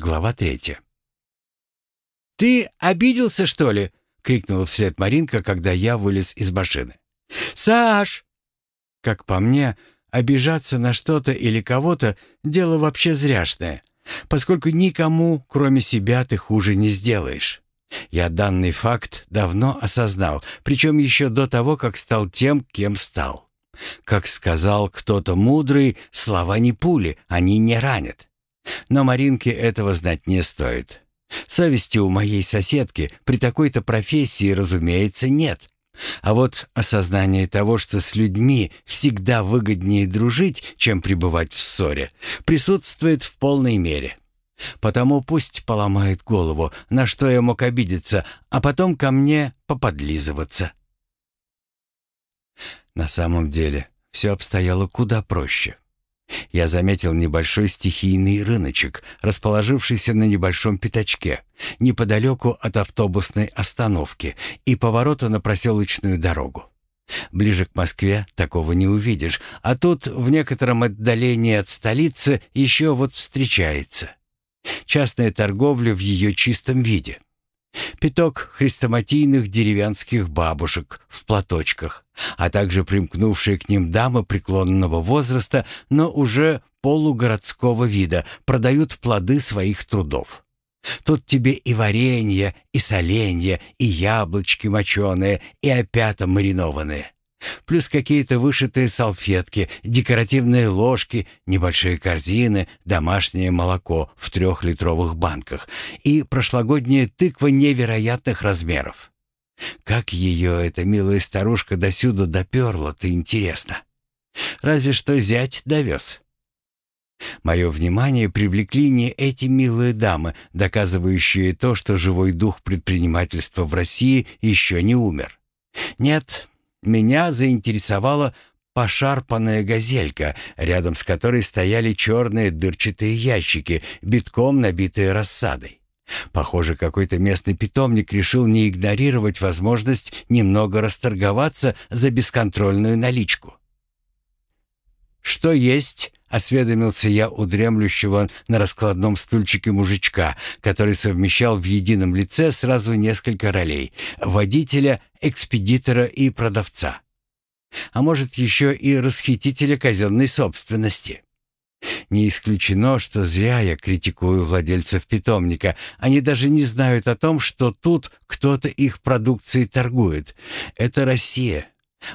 Глава третья. «Ты обиделся, что ли?» — крикнула вслед Маринка, когда я вылез из машины. «Саш!» Как по мне, обижаться на что-то или кого-то — дело вообще зряшное, поскольку никому, кроме себя, ты хуже не сделаешь. Я данный факт давно осознал, причем еще до того, как стал тем, кем стал. Как сказал кто-то мудрый, слова не пули, они не ранят. Но Маринке этого знать не стоит. Совести у моей соседки при такой-то профессии, разумеется, нет. А вот осознание того, что с людьми всегда выгоднее дружить, чем пребывать в ссоре, присутствует в полной мере. Потому пусть поломает голову, на что я мог обидеться, а потом ко мне поподлизываться. На самом деле все обстояло куда проще. Я заметил небольшой стихийный рыночек, расположившийся на небольшом пятачке, неподалеку от автобусной остановки и поворота на проселочную дорогу. Ближе к Москве такого не увидишь, а тут в некотором отдалении от столицы еще вот встречается. Частная торговля в ее чистом виде. Пяток хрестоматийных деревенских бабушек в платочках, а также примкнувшие к ним дамы преклонного возраста, но уже полугородского вида, продают плоды своих трудов. Тут тебе и варенье, и соленье, и яблочки моченые, и опята маринованные. Плюс какие-то вышитые салфетки, декоративные ложки, небольшие корзины, домашнее молоко в трехлитровых банках и прошлогодняя тыква невероятных размеров. Как ее эта милая старушка досюда доперла-то интересно. Разве что зять довез. Мое внимание привлекли не эти милые дамы, доказывающие то, что живой дух предпринимательства в России еще не умер. Нет, меня заинтересовала пошарпанная газелька, рядом с которой стояли черные дырчатые ящики, битком набитые рассадой. Похоже, какой-то местный питомник решил не игнорировать возможность немного расторговаться за бесконтрольную наличку. «Что есть?» — осведомился я у дремлющего на раскладном стульчике мужичка, который совмещал в едином лице сразу несколько ролей — водителя, экспедитора и продавца. А может, еще и расхитителя казенной собственности. Не исключено, что зря я критикую владельцев питомника. Они даже не знают о том, что тут кто-то их продукцией торгует. Это Россия.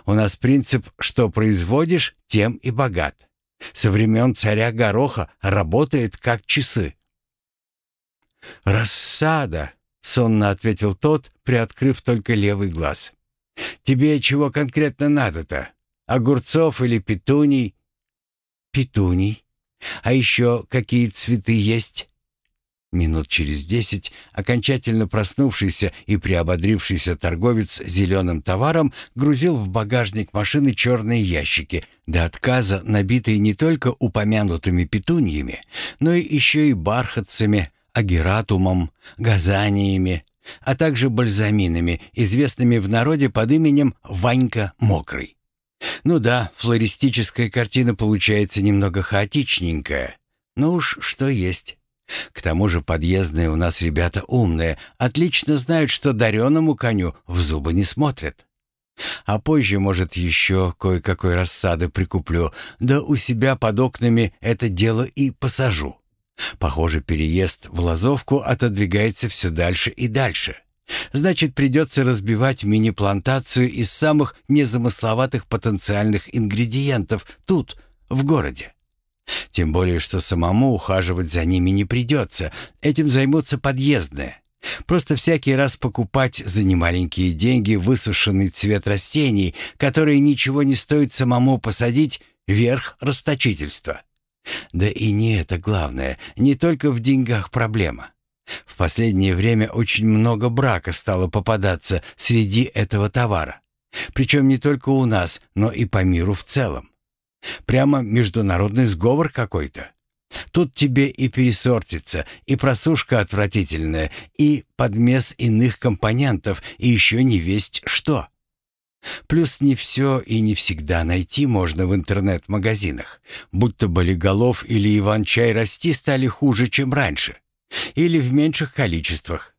У нас принцип «что производишь, тем и богат». Со времен царя Гороха работает как часы. «Рассада», — сонно ответил тот, приоткрыв только левый глаз. «Тебе чего конкретно надо-то? Огурцов или петуний?» «Петуний. А еще какие цветы есть?» Минут через десять окончательно проснувшийся и приободрившийся торговец зеленым товаром грузил в багажник машины черные ящики, до отказа набитые не только упомянутыми петуньями, но и еще и бархатцами, агератумом, газаниями, а также бальзаминами, известными в народе под именем Ванька Мокрый. Ну да, флористическая картина получается немного хаотичненькая, но уж что есть. К тому же подъездные у нас ребята умные, отлично знают, что дареному коню в зубы не смотрят. А позже, может, еще кое-какой рассады прикуплю, да у себя под окнами это дело и посажу. Похоже, переезд в Лазовку отодвигается все дальше и дальше. Значит, придется разбивать мини-плантацию из самых незамысловатых потенциальных ингредиентов тут, в городе. Тем более, что самому ухаживать за ними не придется. Этим займутся подъездные. Просто всякий раз покупать за немаленькие деньги высушенный цвет растений, которые ничего не стоит самому посадить, верх расточительства. Да и не это главное, не только в деньгах проблема. В последнее время очень много брака стало попадаться среди этого товара. Причем не только у нас, но и по миру в целом. Прямо международный сговор какой-то. Тут тебе и пересортится, и просушка отвратительная, и подмес иных компонентов, и еще не весть что. Плюс не все и не всегда найти можно в интернет-магазинах. Будто болиголов или Иван-чай расти стали хуже, чем раньше. Или в меньших количествах.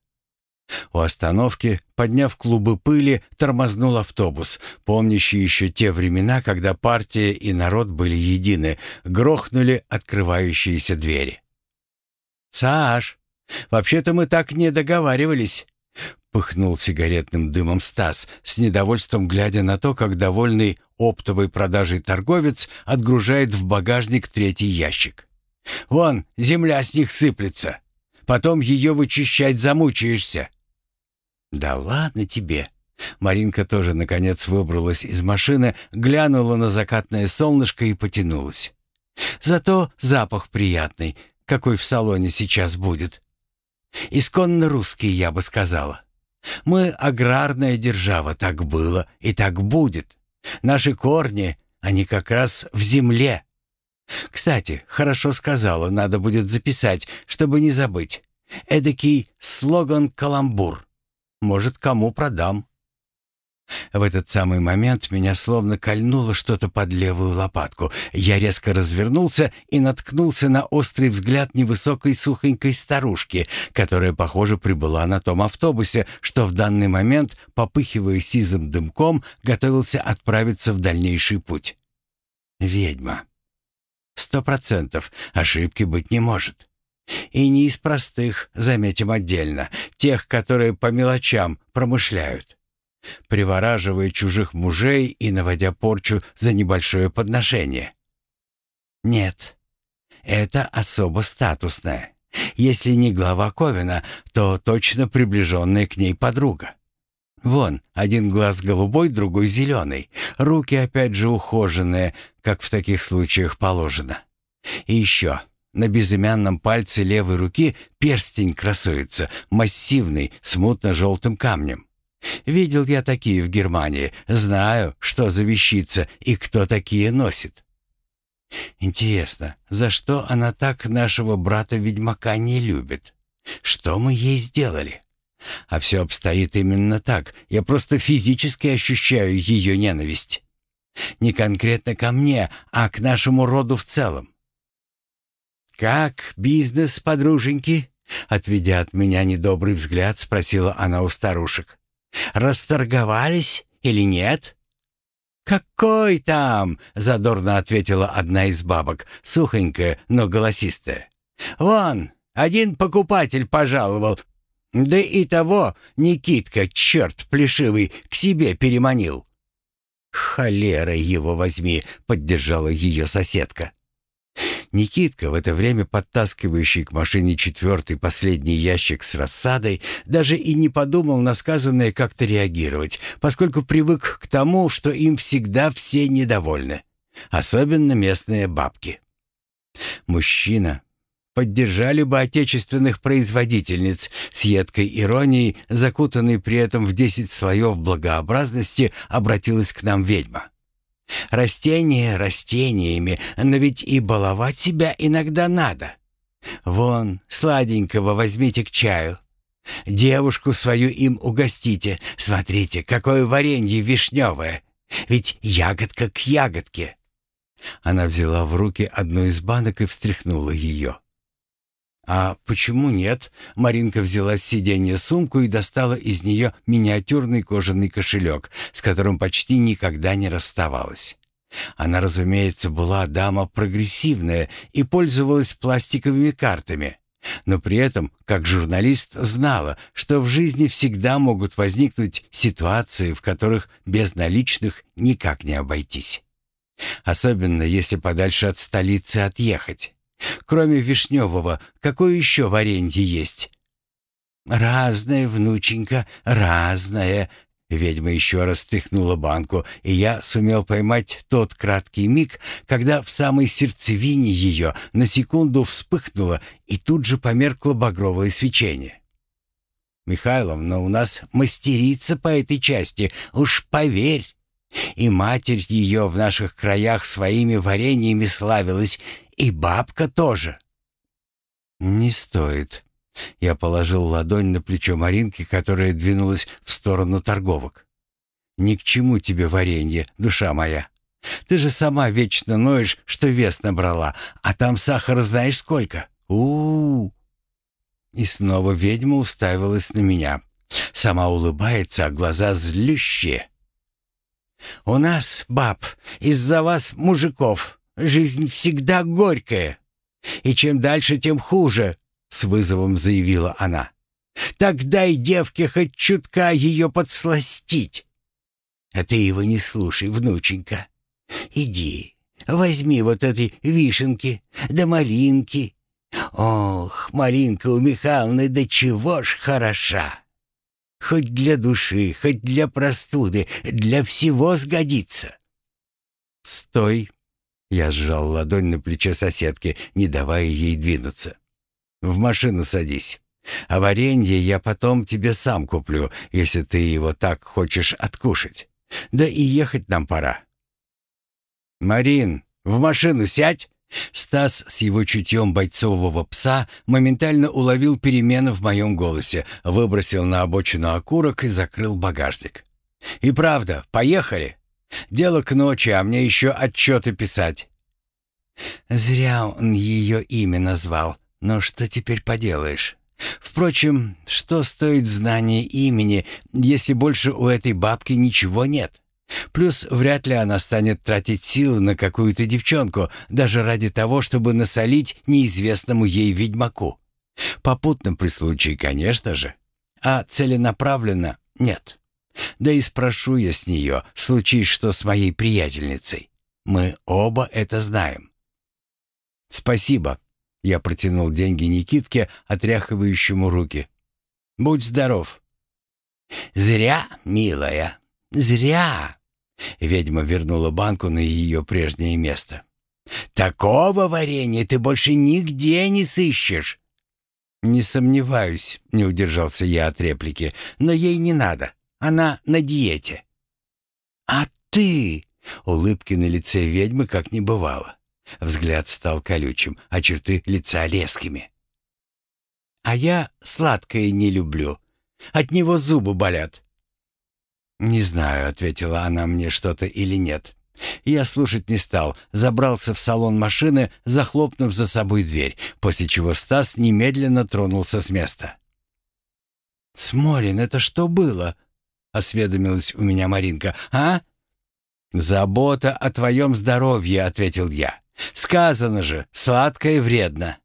У остановки, подняв клубы пыли, тормознул автобус, помнящий еще те времена, когда партия и народ были едины, грохнули открывающиеся двери. «Саш, вообще-то мы так не договаривались», — пыхнул сигаретным дымом Стас, с недовольством глядя на то, как довольный оптовой продажей торговец отгружает в багажник третий ящик. «Вон, земля с них сыплется. Потом ее вычищать замучаешься». «Да ладно тебе!» Маринка тоже, наконец, выбралась из машины, глянула на закатное солнышко и потянулась. «Зато запах приятный, какой в салоне сейчас будет. Исконно русский, я бы сказала. Мы аграрная держава, так было и так будет. Наши корни, они как раз в земле. Кстати, хорошо сказала, надо будет записать, чтобы не забыть. Эдакий слоган-каламбур. Может, кому продам. В этот самый момент меня словно кольнуло что-то под левую лопатку. Я резко развернулся и наткнулся на острый взгляд невысокой сухонькой старушки, которая, похоже, прибыла на том автобусе, что в данный момент, попыхивая сизым дымком, готовился отправиться в дальнейший путь. Ведьма. Сто процентов ошибки быть не может. И не из простых, заметим отдельно, тех, которые по мелочам промышляют, привораживая чужих мужей и наводя порчу за небольшое подношение. Нет, это особо статусное. Если не глава Ковина, то точно приближенная к ней подруга. Вон, один глаз голубой, другой зеленый. Руки опять же ухоженные, как в таких случаях положено. И еще на безымянном пальце левой руки перстень красуется, массивный, с мутно-желтым камнем. Видел я такие в Германии, знаю, что за вещица и кто такие носит. Интересно, за что она так нашего брата-ведьмака не любит? Что мы ей сделали? А все обстоит именно так. Я просто физически ощущаю ее ненависть. Не конкретно ко мне, а к нашему роду в целом. «Как бизнес, подруженьки?» Отведя от меня недобрый взгляд, спросила она у старушек. «Расторговались или нет?» «Какой там?» — задорно ответила одна из бабок, сухонькая, но голосистая. «Вон, один покупатель пожаловал. Да и того Никитка, черт плешивый, к себе переманил». «Холера его возьми!» — поддержала ее соседка. Никитка, в это время подтаскивающий к машине четвертый последний ящик с рассадой, даже и не подумал на сказанное как-то реагировать, поскольку привык к тому, что им всегда все недовольны, особенно местные бабки. Мужчина, поддержали бы отечественных производительниц с едкой иронией, закутанной при этом в десять слоев благообразности, обратилась к нам ведьма. Растения растениями, но ведь и баловать себя иногда надо. Вон, сладенького возьмите к чаю. Девушку свою им угостите. Смотрите, какое варенье вишневое. Ведь ягодка к ягодке. Она взяла в руки одну из банок и встряхнула ее. «А почему нет?» Маринка взяла с сиденья сумку и достала из нее миниатюрный кожаный кошелек, с которым почти никогда не расставалась. Она, разумеется, была дама прогрессивная и пользовалась пластиковыми картами, но при этом, как журналист, знала, что в жизни всегда могут возникнуть ситуации, в которых без наличных никак не обойтись. Особенно если подальше от столицы отъехать. Кроме вишневого, какое еще варенье есть?» «Разное, внученька, разное», Ведьма еще раз тряхнула банку, и я сумел поймать тот краткий миг, когда в самой сердцевине ее на секунду вспыхнуло и тут же померкло багровое свечение. «Михайловна у нас мастерица по этой части, уж поверь. И матерь ее в наших краях своими вареньями славилась, и бабка тоже». «Не стоит». Я положил ладонь на плечо Маринки, которая двинулась в сторону торговок. «Ни к чему тебе варенье, душа моя. Ты же сама вечно ноешь, что вес набрала, а там сахара знаешь сколько. у у, -у. И снова ведьма уставилась на меня. Сама улыбается, а глаза злющие. «У нас, баб, из-за вас, мужиков, жизнь всегда горькая. И чем дальше, тем хуже», — с вызовом заявила она. «Так дай девке хоть чутка ее подсластить». «А ты его не слушай, внученька. Иди, возьми вот этой вишенки, да малинки. Ох, малинка у Михайловны, да чего ж хороша!» Хоть для души, хоть для простуды, для всего сгодится. «Стой!» — я сжал ладонь на плече соседки, не давая ей двинуться. «В машину садись. А варенье я потом тебе сам куплю, если ты его так хочешь откушать. Да и ехать нам пора». «Марин, в машину сядь!» Стас с его чутьем бойцового пса моментально уловил перемены в моем голосе, выбросил на обочину окурок и закрыл багажник. «И правда, поехали. Дело к ночи, а мне еще отчеты писать». Зря он ее имя назвал, но что теперь поделаешь? Впрочем, что стоит знание имени, если больше у этой бабки ничего нет? Плюс вряд ли она станет тратить силы на какую-то девчонку, даже ради того, чтобы насолить неизвестному ей ведьмаку. Попутно при случае, конечно же. А целенаправленно — нет. Да и спрошу я с нее, случись что с моей приятельницей. Мы оба это знаем. «Спасибо», — я протянул деньги Никитке, отряхивающему руки. «Будь здоров». «Зря, милая, зря», Ведьма вернула банку на ее прежнее место. «Такого варенья ты больше нигде не сыщешь!» «Не сомневаюсь», — не удержался я от реплики, «но ей не надо. Она на диете». «А ты?» — улыбки на лице ведьмы как не бывало. Взгляд стал колючим, а черты лица резкими. «А я сладкое не люблю. От него зубы болят. «Не знаю», — ответила она мне что-то или нет. Я слушать не стал, забрался в салон машины, захлопнув за собой дверь, после чего Стас немедленно тронулся с места. «Смолин, это что было?» — осведомилась у меня Маринка. «А?» «Забота о твоем здоровье», — ответил я. «Сказано же, сладкое вредно.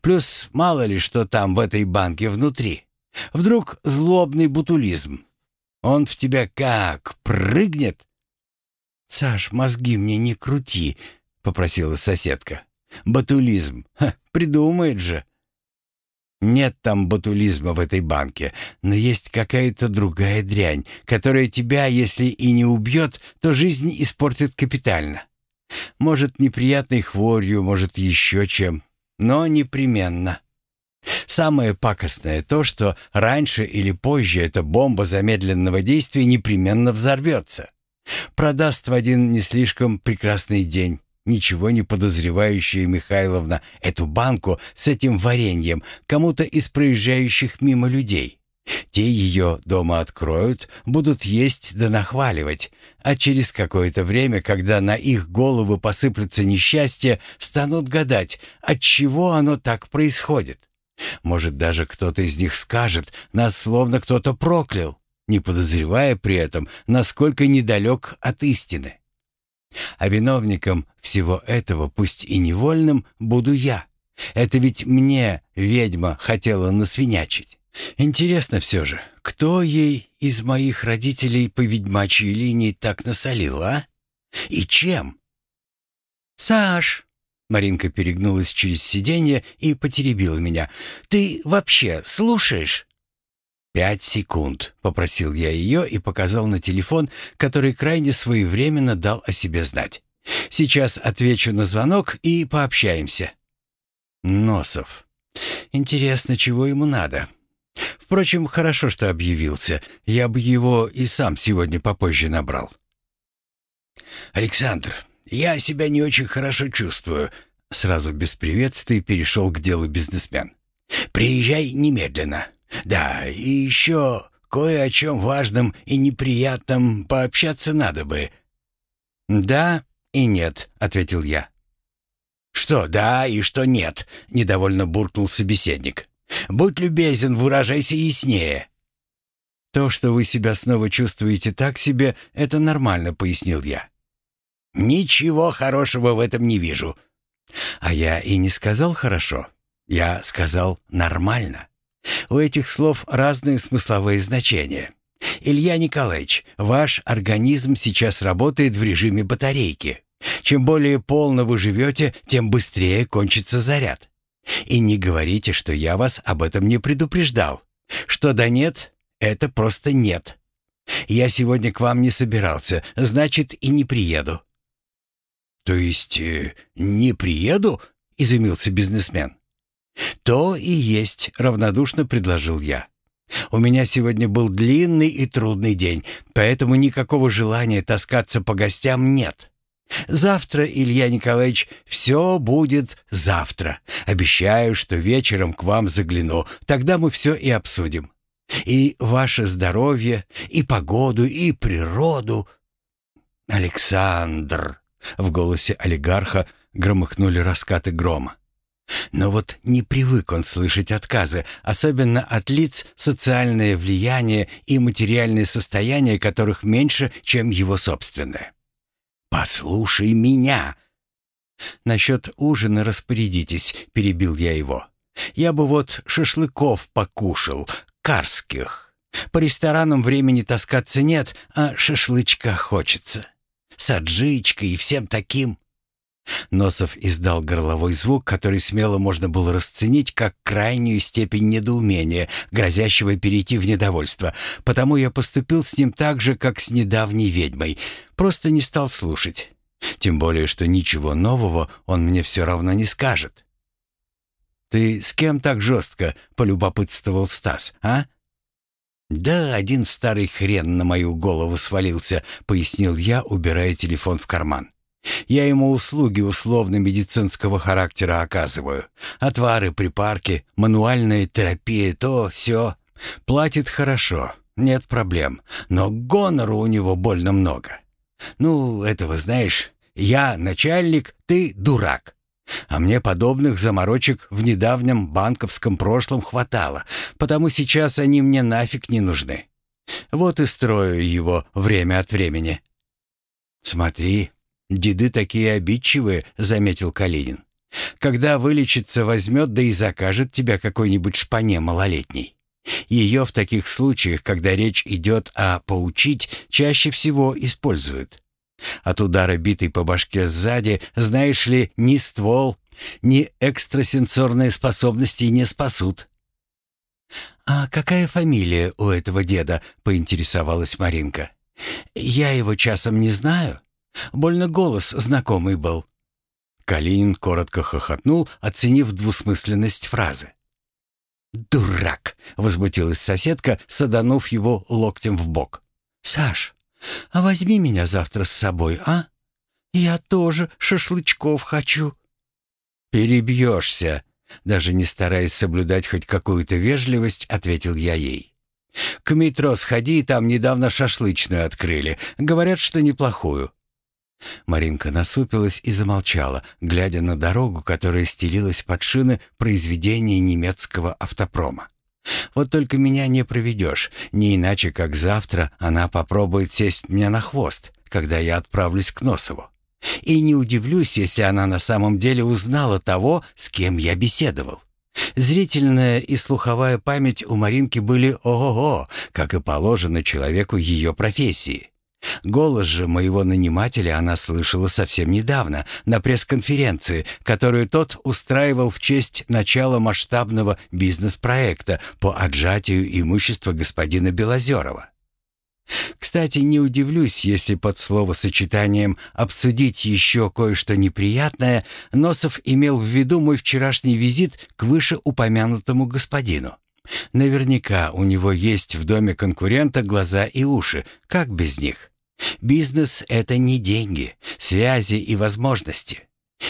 Плюс мало ли что там в этой банке внутри. Вдруг злобный бутулизм. Он в тебя как прыгнет?» «Саш, мозги мне не крути», — попросила соседка. «Батулизм. Ха, придумает же». «Нет там батулизма в этой банке, но есть какая-то другая дрянь, которая тебя, если и не убьет, то жизнь испортит капитально. Может, неприятной хворью, может, еще чем, но непременно». Самое пакостное то, что раньше или позже эта бомба замедленного действия непременно взорвется. Продаст в один не слишком прекрасный день ничего не подозревающая Михайловна эту банку с этим вареньем кому-то из проезжающих мимо людей. Те ее дома откроют, будут есть да нахваливать, а через какое-то время, когда на их головы посыплются несчастья, станут гадать, от чего оно так происходит. Может, даже кто-то из них скажет, нас словно кто-то проклял, не подозревая при этом, насколько недалек от истины. А виновником всего этого, пусть и невольным, буду я. Это ведь мне ведьма хотела насвинячить. Интересно все же, кто ей из моих родителей по ведьмачьей линии так насолил, а? И чем? «Саш!» Маринка перегнулась через сиденье и потеребила меня. «Ты вообще слушаешь?» «Пять секунд», — попросил я ее и показал на телефон, который крайне своевременно дал о себе знать. «Сейчас отвечу на звонок и пообщаемся». Носов. Интересно, чего ему надо? Впрочем, хорошо, что объявился. Я бы его и сам сегодня попозже набрал. «Александр, «Я себя не очень хорошо чувствую», — сразу без приветствий перешел к делу бизнесмен. «Приезжай немедленно. Да, и еще кое о чем важном и неприятном пообщаться надо бы». «Да и нет», — ответил я. «Что да и что нет», — недовольно буркнул собеседник. Будь любезен, выражайся яснее». «То, что вы себя снова чувствуете так себе, это нормально», — пояснил я. «Ничего хорошего в этом не вижу». «А я и не сказал хорошо. Я сказал нормально. У этих слов разные смысловые значения. Илья Николаевич, ваш организм сейчас работает в режиме батарейки. Чем более полно вы живете, тем быстрее кончится заряд. И не говорите, что я вас об этом не предупреждал. Что да нет, это просто нет. Я сегодня к вам не собирался, значит, и не приеду». «То есть э, не приеду?» — изумился бизнесмен. «То и есть», — равнодушно предложил я. «У меня сегодня был длинный и трудный день, поэтому никакого желания таскаться по гостям нет. Завтра, Илья Николаевич, все будет завтра. Обещаю, что вечером к вам загляну, тогда мы все и обсудим. И ваше здоровье, и погоду, и природу. Александр, в голосе олигарха громыхнули раскаты грома. Но вот не привык он слышать отказы, особенно от лиц, социальное влияние и материальное состояние которых меньше, чем его собственное. «Послушай меня!» «Насчет ужина распорядитесь», — перебил я его. «Я бы вот шашлыков покушал, карских. По ресторанам времени таскаться нет, а шашлычка хочется. С аджичкой и всем таким». Носов издал горловой звук, который смело можно было расценить как крайнюю степень недоумения, грозящего перейти в недовольство. Потому я поступил с ним так же, как с недавней ведьмой. Просто не стал слушать. Тем более, что ничего нового он мне все равно не скажет. «Ты с кем так жестко?» — полюбопытствовал Стас, а? «Да, один старый хрен на мою голову свалился», — пояснил я, убирая телефон в карман. Я ему услуги условно-медицинского характера оказываю. Отвары, припарки, мануальная терапия, то, все. Платит хорошо, нет проблем. Но гонору у него больно много. Ну, этого знаешь, я начальник, ты дурак. А мне подобных заморочек в недавнем банковском прошлом хватало, потому сейчас они мне нафиг не нужны. Вот и строю его время от времени. Смотри, «Деды такие обидчивые», — заметил Калинин. «Когда вылечится, возьмет, да и закажет тебя какой-нибудь шпане малолетней. Ее в таких случаях, когда речь идет о поучить, чаще всего используют. От удара битой по башке сзади, знаешь ли, ни ствол, ни экстрасенсорные способности не спасут». «А какая фамилия у этого деда?» — поинтересовалась Маринка. «Я его часом не знаю». Больно голос знакомый был». Калинин коротко хохотнул, оценив двусмысленность фразы. «Дурак!» — возмутилась соседка, саданув его локтем в бок. «Саш, а возьми меня завтра с собой, а? Я тоже шашлычков хочу». «Перебьешься», — даже не стараясь соблюдать хоть какую-то вежливость, ответил я ей. «К метро сходи, там недавно шашлычную открыли. Говорят, что неплохую. Маринка насупилась и замолчала, глядя на дорогу, которая стелилась под шины произведения немецкого автопрома. «Вот только меня не проведешь, не иначе, как завтра она попробует сесть мне на хвост, когда я отправлюсь к Носову. И не удивлюсь, если она на самом деле узнала того, с кем я беседовал. Зрительная и слуховая память у Маринки были ого-го, как и положено человеку ее профессии. Голос же моего нанимателя она слышала совсем недавно на пресс-конференции, которую тот устраивал в честь начала масштабного бизнес-проекта по отжатию имущества господина Белозерова. Кстати, не удивлюсь, если под словосочетанием «обсудить еще кое-что неприятное» Носов имел в виду мой вчерашний визит к вышеупомянутому господину. Наверняка у него есть в доме конкурента глаза и уши, как без них? Бизнес — это не деньги, связи и возможности.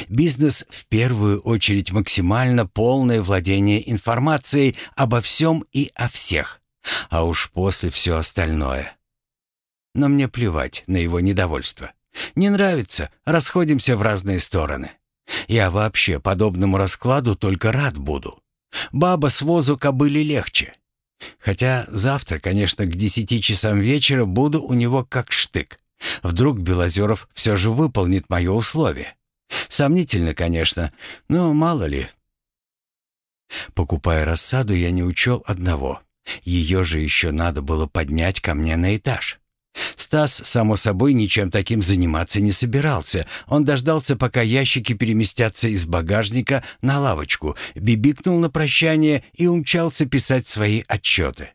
Бизнес в первую очередь максимально полное владение информацией обо всем и о всех, а уж после все остальное. Но мне плевать на его недовольство. Не нравится, расходимся в разные стороны. Я вообще подобному раскладу только рад буду. Баба с возу кобыли легче. Хотя завтра, конечно, к десяти часам вечера буду у него как штык. Вдруг Белозеров все же выполнит мое условие. Сомнительно, конечно, но мало ли. Покупая рассаду, я не учел одного. Ее же еще надо было поднять ко мне на этаж. Стас, само собой, ничем таким заниматься не собирался. Он дождался, пока ящики переместятся из багажника на лавочку, бибикнул на прощание и умчался писать свои отчеты.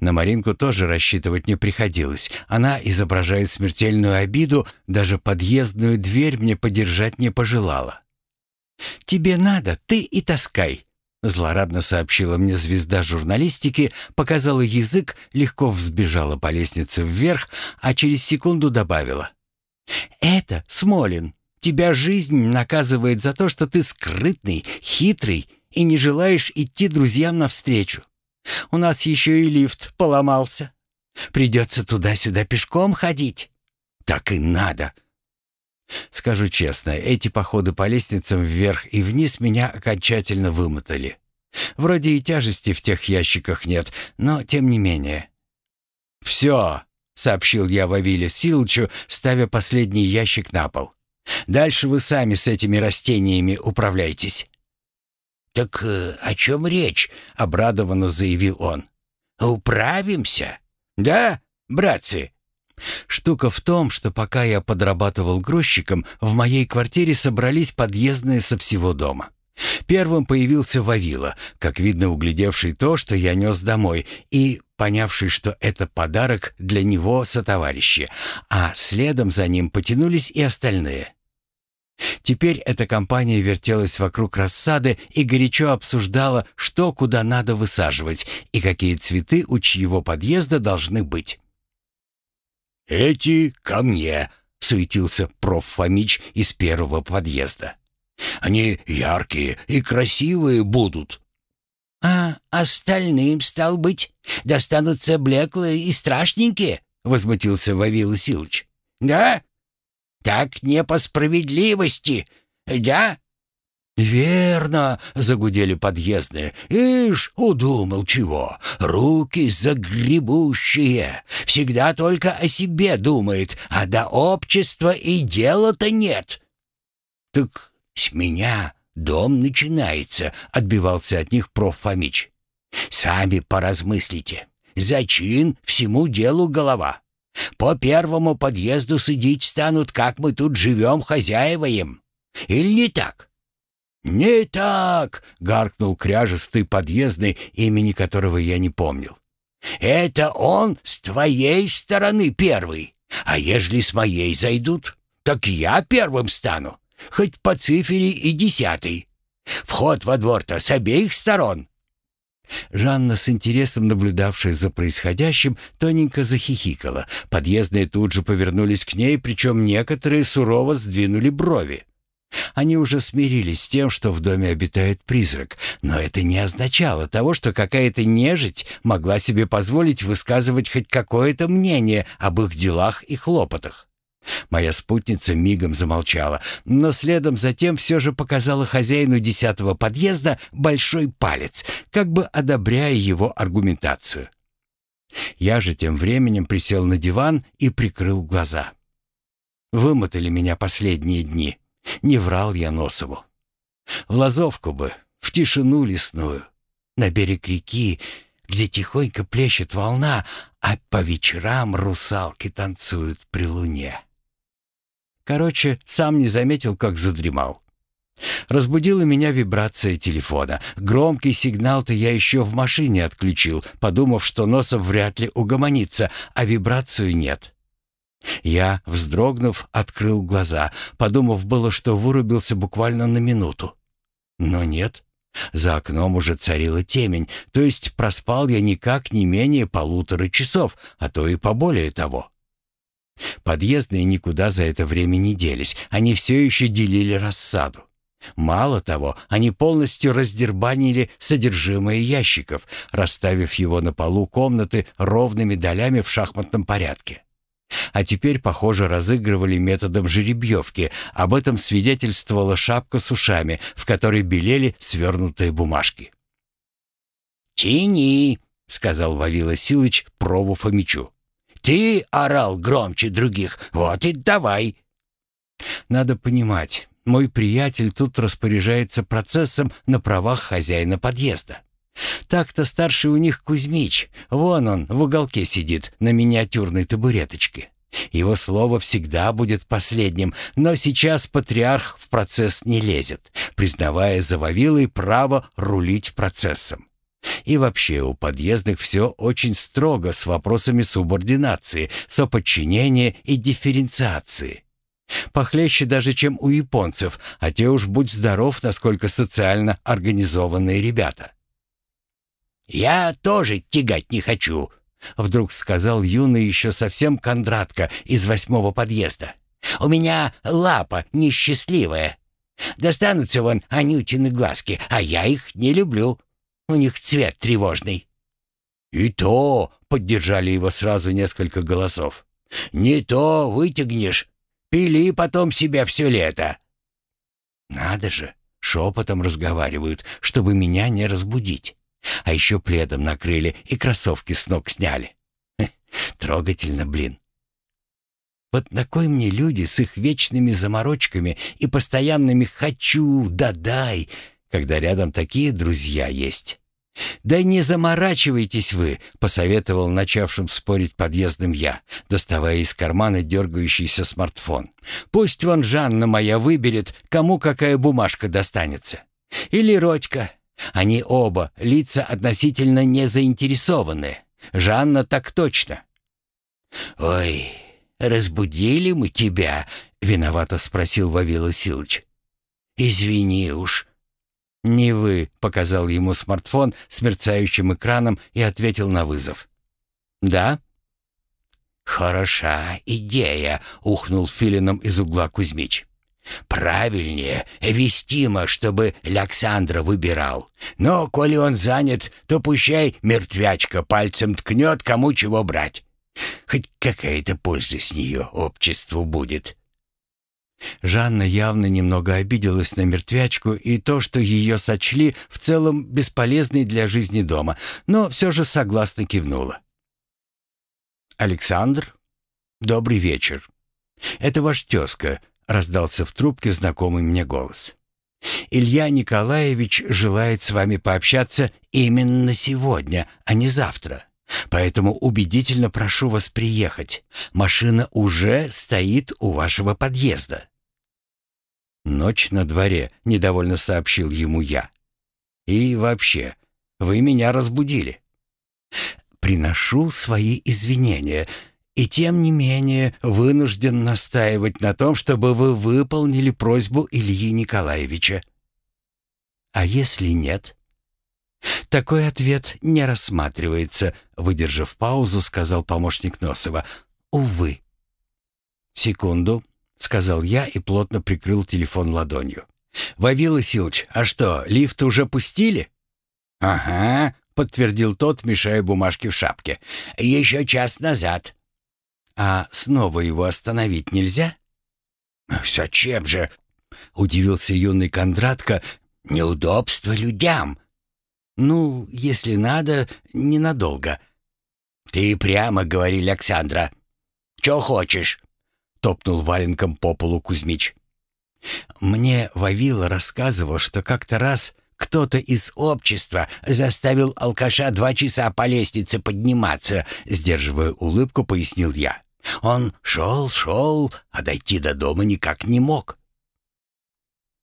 На Маринку тоже рассчитывать не приходилось. Она, изображая смертельную обиду, даже подъездную дверь мне подержать не пожелала. «Тебе надо, ты и таскай», Злорадно сообщила мне звезда журналистики, показала язык, легко взбежала по лестнице вверх, а через секунду добавила. «Это, Смолин, тебя жизнь наказывает за то, что ты скрытный, хитрый и не желаешь идти друзьям навстречу. У нас еще и лифт поломался. Придется туда-сюда пешком ходить. Так и надо». Скажу честно, эти походы по лестницам вверх и вниз меня окончательно вымотали. Вроде и тяжести в тех ящиках нет, но тем не менее. «Все», — сообщил я Вавиле Силычу, ставя последний ящик на пол. «Дальше вы сами с этими растениями управляйтесь». «Так э, о чем речь?» — обрадованно заявил он. «Управимся? Да, братцы?» Штука в том, что пока я подрабатывал грузчиком, в моей квартире собрались подъездные со всего дома. Первым появился Вавила, как видно, углядевший то, что я нес домой, и понявший, что это подарок для него сотоварищи, а следом за ним потянулись и остальные. Теперь эта компания вертелась вокруг рассады и горячо обсуждала, что куда надо высаживать и какие цветы у чьего подъезда должны быть. «Эти ко мне», — суетился проф. Фомич из первого подъезда. «Они яркие и красивые будут». «А остальным, стал быть, достанутся блеклые и страшненькие?» — возмутился Вавила Силыч. «Да? Так не по справедливости, да?» «Верно!» — загудели подъездные. «Ишь, удумал чего? Руки загребущие! Всегда только о себе думает, а до общества и дела-то нет!» «Так с меня дом начинается», — отбивался от них проф. Фомич. «Сами поразмыслите. Зачин всему делу голова. По первому подъезду судить станут, как мы тут живем хозяеваем. Или не так?» «Не так!» — гаркнул кряжестый подъездный, имени которого я не помнил. «Это он с твоей стороны первый. А ежели с моей зайдут, так я первым стану, хоть по цифре и десятый. Вход во двор-то с обеих сторон». Жанна, с интересом наблюдавшая за происходящим, тоненько захихикала. Подъездные тут же повернулись к ней, причем некоторые сурово сдвинули брови. Они уже смирились с тем, что в доме обитает призрак, но это не означало того, что какая-то нежить могла себе позволить высказывать хоть какое-то мнение об их делах и хлопотах. Моя спутница мигом замолчала, но следом затем все же показала хозяину десятого подъезда большой палец, как бы одобряя его аргументацию. Я же тем временем присел на диван и прикрыл глаза. Вымотали меня последние дни. Не врал я Носову. В Лазовку бы, в тишину лесную, на берег реки, где тихонько плещет волна, а по вечерам русалки танцуют при луне. Короче, сам не заметил, как задремал. Разбудила меня вибрация телефона. Громкий сигнал-то я еще в машине отключил, подумав, что Носов вряд ли угомонится, а вибрацию нет. Я, вздрогнув, открыл глаза, подумав было, что вырубился буквально на минуту. Но нет. За окном уже царила темень, то есть проспал я никак не менее полутора часов, а то и поболее того. Подъездные никуда за это время не делись, они все еще делили рассаду. Мало того, они полностью раздербанили содержимое ящиков, расставив его на полу комнаты ровными долями в шахматном порядке. А теперь, похоже, разыгрывали методом жеребьевки. Об этом свидетельствовала шапка с ушами, в которой белели свернутые бумажки. «Тяни!» — сказал Вавила Силыч Прову Фомичу. «Ты орал громче других, вот и давай!» Надо понимать, мой приятель тут распоряжается процессом на правах хозяина подъезда. Так-то старший у них Кузьмич, вон он в уголке сидит на миниатюрной табуреточке. Его слово всегда будет последним, но сейчас патриарх в процесс не лезет, признавая за Вавилой право рулить процессом. И вообще у подъездных все очень строго с вопросами субординации, соподчинения и дифференциации. Похлеще даже, чем у японцев, а те уж будь здоров, насколько социально организованные ребята. «Я тоже тягать не хочу», — вдруг сказал юный еще совсем Кондратка из восьмого подъезда. «У меня лапа несчастливая. Достанутся вон Анютины глазки, а я их не люблю. У них цвет тревожный». «И то!» — поддержали его сразу несколько голосов. «Не то вытягнешь. Пили потом себя все лето». «Надо же!» — шепотом разговаривают, чтобы меня не разбудить. А еще пледом накрыли и кроссовки с ног сняли. Трогательно, блин. Вот на кой мне люди с их вечными заморочками и постоянными «хочу», «да дай», когда рядом такие друзья есть? «Да не заморачивайтесь вы», — посоветовал начавшим спорить подъездным я, доставая из кармана дергающийся смартфон. «Пусть вон Жанна моя выберет, кому какая бумажка достанется. Или Родька, они оба лица относительно не заинтересованные. Жанна так точно. «Ой, разбудили мы тебя?» — виновато спросил Вавила Силыч. «Извини уж». «Не вы», — показал ему смартфон с мерцающим экраном и ответил на вызов. «Да?» «Хороша идея», — ухнул филином из угла Кузьмич. Правильнее, вестимо, чтобы Александра выбирал. Но, коли он занят, то пущай мертвячка пальцем ткнет, кому чего брать. Хоть какая-то польза с нее обществу будет. Жанна явно немного обиделась на мертвячку и то, что ее сочли в целом бесполезной для жизни дома, но все же согласно кивнула. «Александр, добрый вечер. Это ваш тезка, раздался в трубке знакомый мне голос. Илья Николаевич желает с вами пообщаться именно сегодня, а не завтра. Поэтому убедительно прошу вас приехать. Машина уже стоит у вашего подъезда. Ночь на дворе, недовольно сообщил ему я. И вообще, вы меня разбудили. Приношу свои извинения и тем не менее вынужден настаивать на том, чтобы вы выполнили просьбу Ильи Николаевича. А если нет? Такой ответ не рассматривается, выдержав паузу, сказал помощник Носова. Увы. Секунду, сказал я и плотно прикрыл телефон ладонью. Вавила Силыч, а что, лифт уже пустили? Ага, подтвердил тот, мешая бумажки в шапке. Еще час назад. А снова его остановить нельзя? «Зачем же?» — удивился юный Кондратка. «Неудобство людям». «Ну, если надо, ненадолго». «Ты прямо говори, Александра. Чё хочешь?» — топнул валенком по полу Кузьмич. «Мне Вавила рассказывал, что как-то раз кто-то из общества заставил алкаша два часа по лестнице подниматься», — сдерживая улыбку, пояснил я. Он шел, шел, а дойти до дома никак не мог.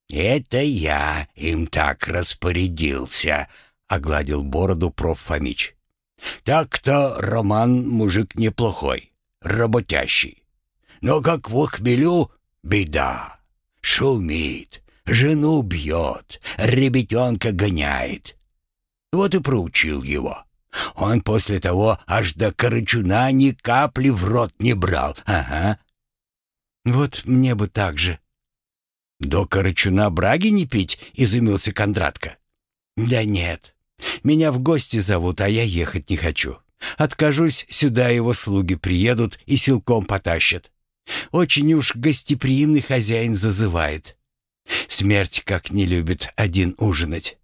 «Это я им так распорядился», — огладил бороду проф. Фомич. «Так-то Роман мужик неплохой, работящий. Но как в хмелю — беда. Шумит, жену бьет, ребятенка гоняет. Вот и проучил его. Он после того аж до корычуна ни капли в рот не брал. Ага. Вот мне бы так же. До корычуна браги не пить, изумился Кондратка. Да нет. Меня в гости зовут, а я ехать не хочу. Откажусь, сюда его слуги приедут и силком потащат. Очень уж гостеприимный хозяин зазывает. Смерть как не любит один ужинать.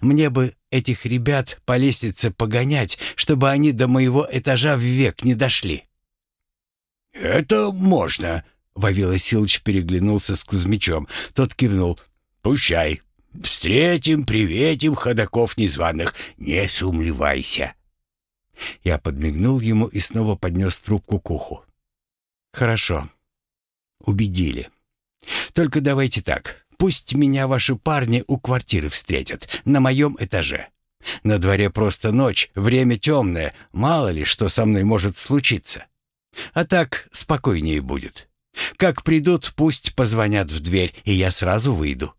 Мне бы этих ребят по лестнице погонять, чтобы они до моего этажа ввек не дошли». «Это можно», — Вавила Силыч переглянулся с Кузьмичом. Тот кивнул. «Пущай. Встретим, приветим ходаков незваных. Не сумлевайся». Я подмигнул ему и снова поднес трубку к уху. «Хорошо. Убедили. Только давайте так. Пусть меня ваши парни у квартиры встретят, на моем этаже. На дворе просто ночь, время темное, мало ли что со мной может случиться. А так спокойнее будет. Как придут, пусть позвонят в дверь, и я сразу выйду».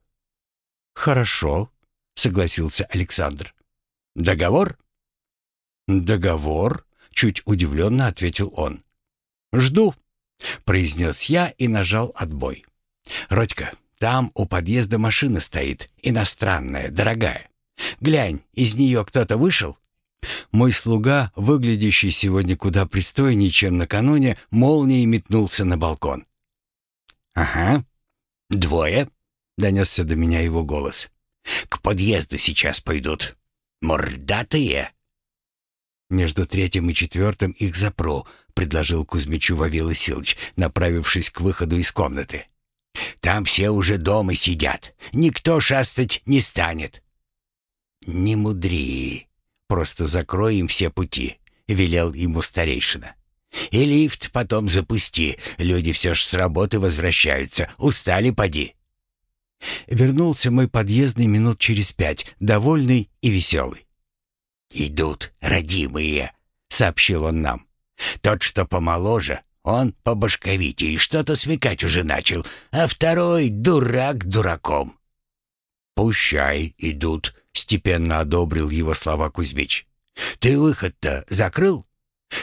«Хорошо», — согласился Александр. «Договор?» «Договор?» — чуть удивленно ответил он. «Жду», — произнес я и нажал отбой. «Родька, там у подъезда машина стоит, иностранная, дорогая. Глянь, из нее кто-то вышел?» Мой слуга, выглядящий сегодня куда пристойнее, чем накануне, молнией метнулся на балкон. «Ага, двое», — донесся до меня его голос. «К подъезду сейчас пойдут. Мордатые». «Между третьим и четвертым их запру», — предложил Кузьмичу Вавила Силыч, направившись к выходу из комнаты. «Там все уже дома сидят. Никто шастать не станет». «Не мудри. Просто закрой им все пути», — велел ему старейшина. «И лифт потом запусти. Люди все ж с работы возвращаются. Устали, поди». Вернулся мой подъездный минут через пять, довольный и веселый. «Идут, родимые», — сообщил он нам. «Тот, что помоложе, он по башковите и что-то смекать уже начал, а второй дурак дураком». «Пущай идут», — степенно одобрил его слова Кузьмич. «Ты выход-то закрыл?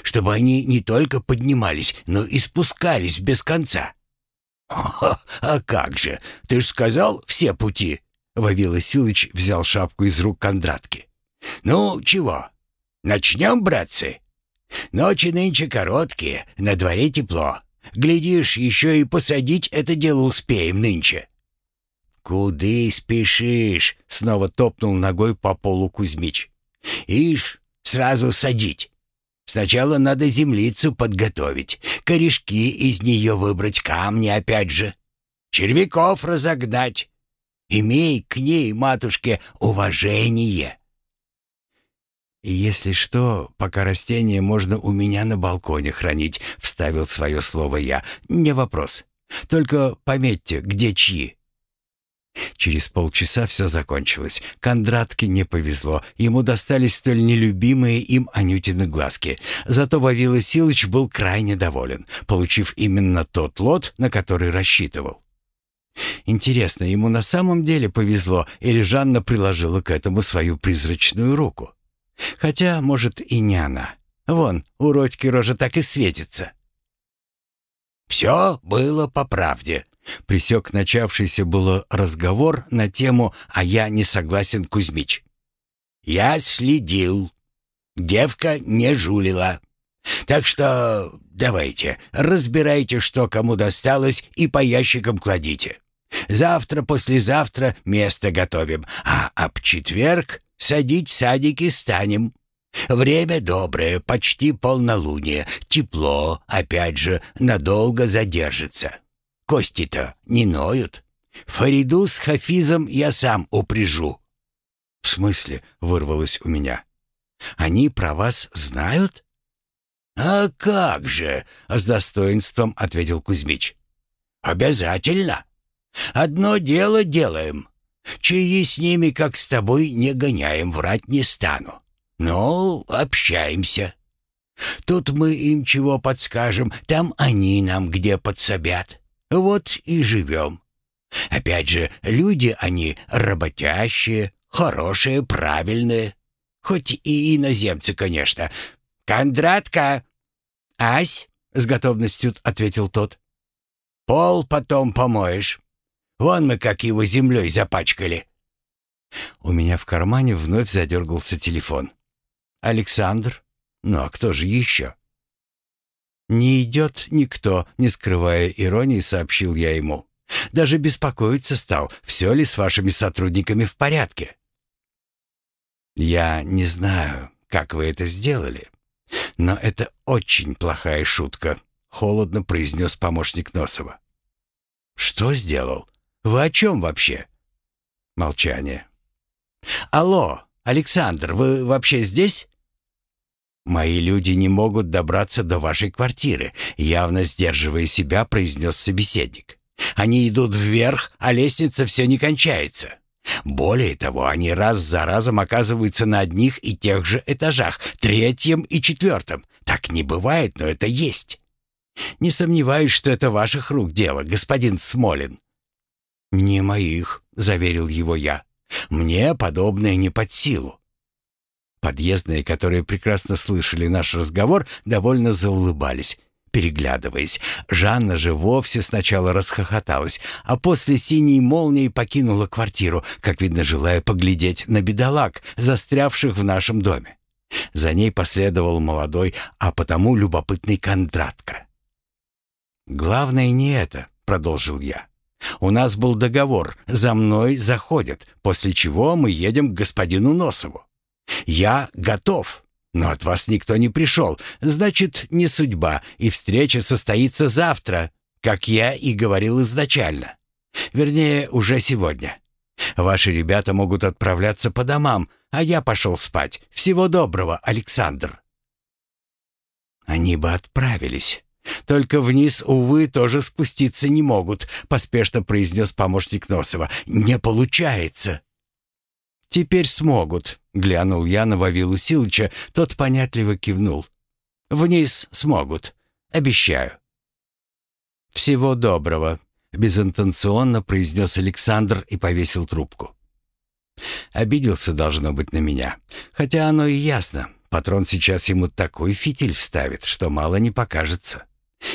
Чтобы они не только поднимались, но и спускались без конца». «А как же? Ты ж сказал все пути!» Вавила Силыч взял шапку из рук Кондратки. «Ну, чего? Начнем, братцы? Ночи нынче короткие, на дворе тепло. Глядишь, еще и посадить это дело успеем нынче». «Куды спешишь?» — снова топнул ногой по полу Кузьмич. «Ишь, сразу садить. Сначала надо землицу подготовить, корешки из нее выбрать, камни опять же, червяков разогнать. Имей к ней, матушке, уважение». «Если что, пока растения можно у меня на балконе хранить», — вставил свое слово я. «Не вопрос. Только пометьте, где чьи». Через полчаса все закончилось. Кондратке не повезло. Ему достались столь нелюбимые им Анютины глазки. Зато Вавила Силыч был крайне доволен, получив именно тот лот, на который рассчитывал. Интересно, ему на самом деле повезло, или Жанна приложила к этому свою призрачную руку? Хотя, может, и не она. Вон, у Родьки рожа так и светится. «Все было по правде», — присек начавшийся было разговор на тему «А я не согласен, Кузьмич». «Я следил. Девка не жулила. Так что давайте, разбирайте, что кому досталось, и по ящикам кладите. Завтра-послезавтра место готовим, а об четверг Садить садики станем. Время доброе, почти полнолуние, тепло, опять же, надолго задержится. Кости-то не ноют. Фариду с Хафизом я сам упряжу». «В смысле?» — вырвалось у меня. «Они про вас знают?» «А как же!» — с достоинством ответил Кузьмич. «Обязательно. Одно дело делаем. Чаи с ними, как с тобой, не гоняем, врать не стану. Но общаемся. Тут мы им чего подскажем, там они нам где подсобят. Вот и живем. Опять же, люди они работящие, хорошие, правильные. Хоть и иноземцы, конечно. «Кондратка!» «Ась!» — с готовностью ответил тот. «Пол потом помоешь. Вон мы как его землей запачкали». У меня в кармане вновь задергался телефон. «Александр? Ну а кто же еще?» «Не идет никто», — не скрывая иронии, сообщил я ему. «Даже беспокоиться стал, все ли с вашими сотрудниками в порядке». Я не знаю, как вы это сделали, но это очень плохая шутка, холодно произнес помощник Носова. Что сделал? Вы о чем вообще? Молчание. Алло, Александр, вы вообще здесь? «Мои люди не могут добраться до вашей квартиры», явно сдерживая себя, произнес собеседник. «Они идут вверх, а лестница все не кончается. Более того, они раз за разом оказываются на одних и тех же этажах, третьем и четвертом. Так не бывает, но это есть. Не сомневаюсь, что это ваших рук дело, господин Смолин». «Не моих», — заверил его я. «Мне подобное не под силу». Подъездные, которые прекрасно слышали наш разговор, довольно заулыбались, переглядываясь. Жанна же вовсе сначала расхохоталась, а после синей молнии покинула квартиру, как видно, желая поглядеть на бедолаг, застрявших в нашем доме. За ней последовал молодой, а потому любопытный Кондратка. «Главное не это», — продолжил я. «У нас был договор, за мной заходят, после чего мы едем к господину Носову. Я готов, но от вас никто не пришел. Значит, не судьба, и встреча состоится завтра, как я и говорил изначально. Вернее, уже сегодня. Ваши ребята могут отправляться по домам, а я пошел спать. Всего доброго, Александр. Они бы отправились. Только вниз, увы, тоже спуститься не могут, поспешно произнес помощник Носова. Не получается. «Теперь смогут», — глянул я на Вавилу Силыча, тот понятливо кивнул. «Вниз смогут, обещаю». «Всего доброго», — безинтенционно произнес Александр и повесил трубку. Обиделся, должно быть, на меня. Хотя оно и ясно. Патрон сейчас ему такой фитиль вставит, что мало не покажется.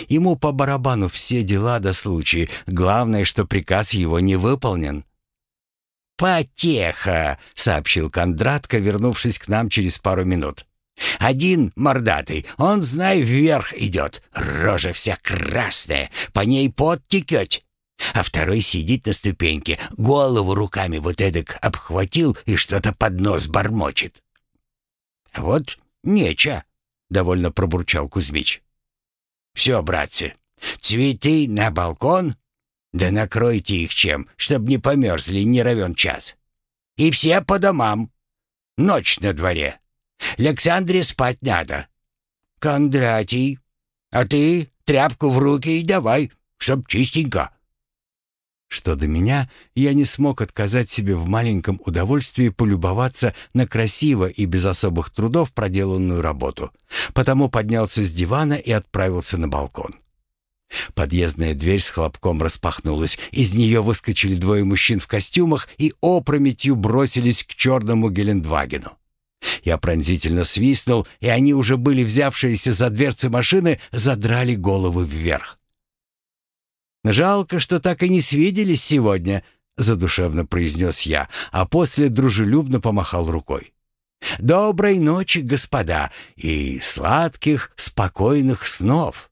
Ему по барабану все дела до случая. Главное, что приказ его не выполнен. «Потеха!» — сообщил Кондратко, вернувшись к нам через пару минут. «Один мордатый, он, знай, вверх идет, рожа вся красная, по ней пот текет. А второй сидит на ступеньке, голову руками вот эдак обхватил и что-то под нос бормочет». «Вот неча», — довольно пробурчал Кузьмич. «Все, братцы, цветы на балкон, да накройте их чем, чтоб не померзли не равен час. И все по домам. Ночь на дворе. Александре спать надо. Кондратий, а ты тряпку в руки и давай, чтоб чистенько. Что до меня, я не смог отказать себе в маленьком удовольствии полюбоваться на красиво и без особых трудов проделанную работу, потому поднялся с дивана и отправился на балкон. Подъездная дверь с хлопком распахнулась. Из нее выскочили двое мужчин в костюмах и опрометью бросились к черному Гелендвагену. Я пронзительно свистнул, и они уже были взявшиеся за дверцы машины, задрали головы вверх. «Жалко, что так и не свиделись сегодня», — задушевно произнес я, а после дружелюбно помахал рукой. «Доброй ночи, господа, и сладких, спокойных снов!»